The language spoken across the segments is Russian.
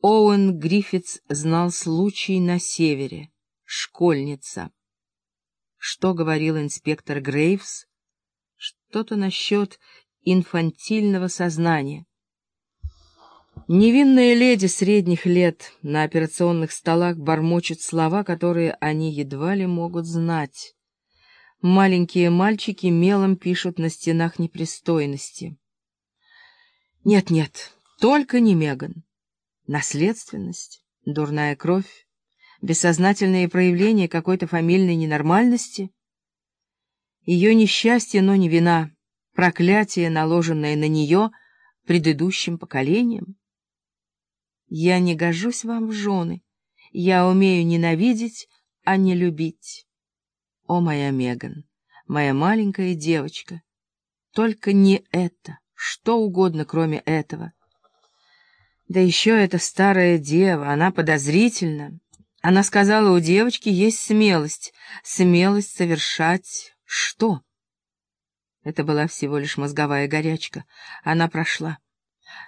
Оуэн Гриффитс знал случай на севере. Школьница. Что говорил инспектор Грейвс? Что-то насчет инфантильного сознания. Невинные леди средних лет на операционных столах бормочут слова, которые они едва ли могут знать. Маленькие мальчики мелом пишут на стенах непристойности. Нет-нет, только не Меган. Наследственность, дурная кровь, бессознательные проявления какой-то фамильной ненормальности. Ее несчастье, но не вина, проклятие, наложенное на нее предыдущим поколением. Я не гожусь вам в жены, я умею ненавидеть, а не любить. О, моя Меган, моя маленькая девочка, только не это, что угодно, кроме этого. Да еще эта старая дева, она подозрительна. Она сказала, у девочки есть смелость, смелость совершать что? Это была всего лишь мозговая горячка. Она прошла.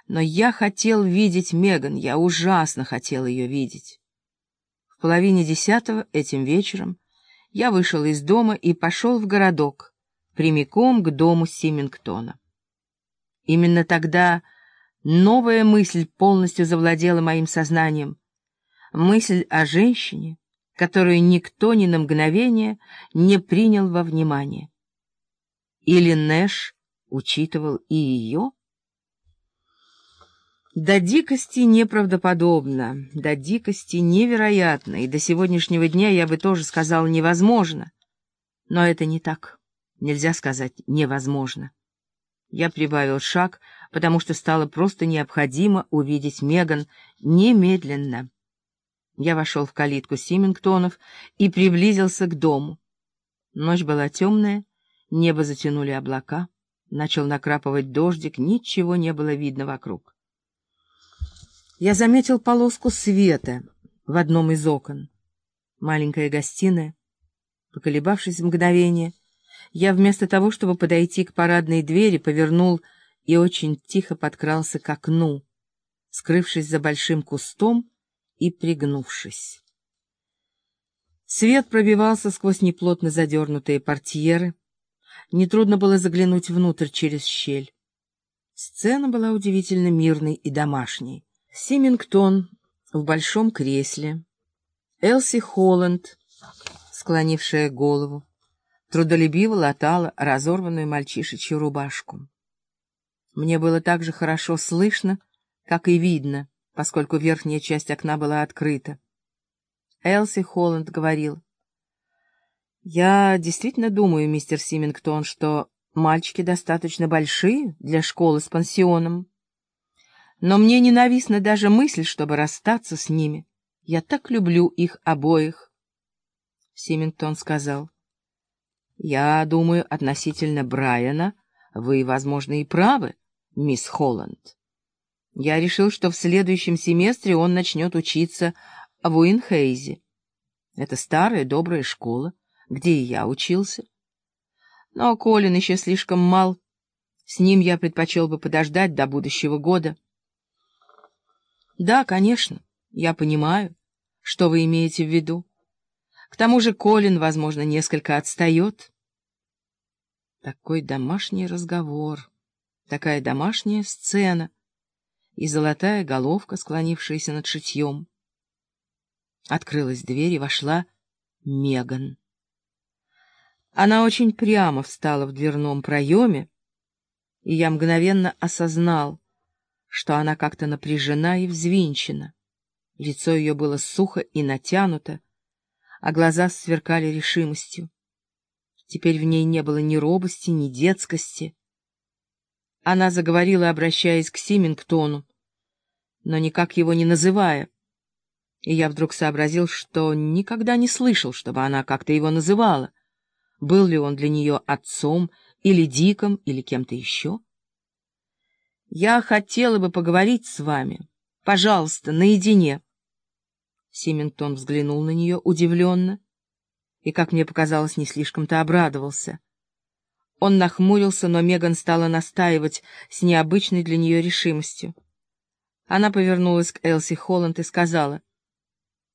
Но я хотел видеть Меган, я ужасно хотел ее видеть. В половине десятого этим вечером я вышел из дома и пошел в городок, прямиком к дому Симингтона. Именно тогда новая мысль полностью завладела моим сознанием. Мысль о женщине, которую никто ни на мгновение не принял во внимание. Или Нэш учитывал и ее? До дикости неправдоподобно, до дикости невероятно, и до сегодняшнего дня я бы тоже сказал невозможно. Но это не так. Нельзя сказать невозможно. Я прибавил шаг, потому что стало просто необходимо увидеть Меган немедленно. Я вошел в калитку Симингтонов и приблизился к дому. Ночь была темная, небо затянули облака, начал накрапывать дождик, ничего не было видно вокруг я заметил полоску света в одном из окон. Маленькая гостиная. Поколебавшись мгновение, я вместо того, чтобы подойти к парадной двери, повернул и очень тихо подкрался к окну, скрывшись за большим кустом и пригнувшись. Свет пробивался сквозь неплотно задернутые портьеры. Нетрудно было заглянуть внутрь через щель. Сцена была удивительно мирной и домашней. Симингтон в большом кресле, Элси Холланд, склонившая голову, трудолюбиво латала разорванную мальчишечью рубашку. Мне было так же хорошо слышно, как и видно, поскольку верхняя часть окна была открыта. Элси Холланд говорил, «Я действительно думаю, мистер Симингтон, что мальчики достаточно большие для школы с пансионом. Но мне ненавистна даже мысль, чтобы расстаться с ними. Я так люблю их обоих. Симингтон сказал. Я думаю, относительно Брайана вы, возможно, и правы, мисс Холланд. Я решил, что в следующем семестре он начнет учиться в Уинхейзе. Это старая добрая школа, где и я учился. Но Колин еще слишком мал. С ним я предпочел бы подождать до будущего года. Да, конечно, я понимаю, что вы имеете в виду. К тому же Колин, возможно, несколько отстает. Такой домашний разговор, такая домашняя сцена и золотая головка, склонившаяся над шитьем. Открылась дверь и вошла Меган. Она очень прямо встала в дверном проеме, и я мгновенно осознал, что она как-то напряжена и взвинчена. Лицо ее было сухо и натянуто, а глаза сверкали решимостью. Теперь в ней не было ни робости, ни детскости. Она заговорила, обращаясь к Симингтону, но никак его не называя. И я вдруг сообразил, что никогда не слышал, чтобы она как-то его называла. Был ли он для нее отцом, или Диком, или кем-то еще? Я хотела бы поговорить с вами. Пожалуйста, наедине. Симингтон взглянул на нее удивленно и, как мне показалось, не слишком-то обрадовался. Он нахмурился, но Меган стала настаивать с необычной для нее решимостью. Она повернулась к Элси Холланд и сказала,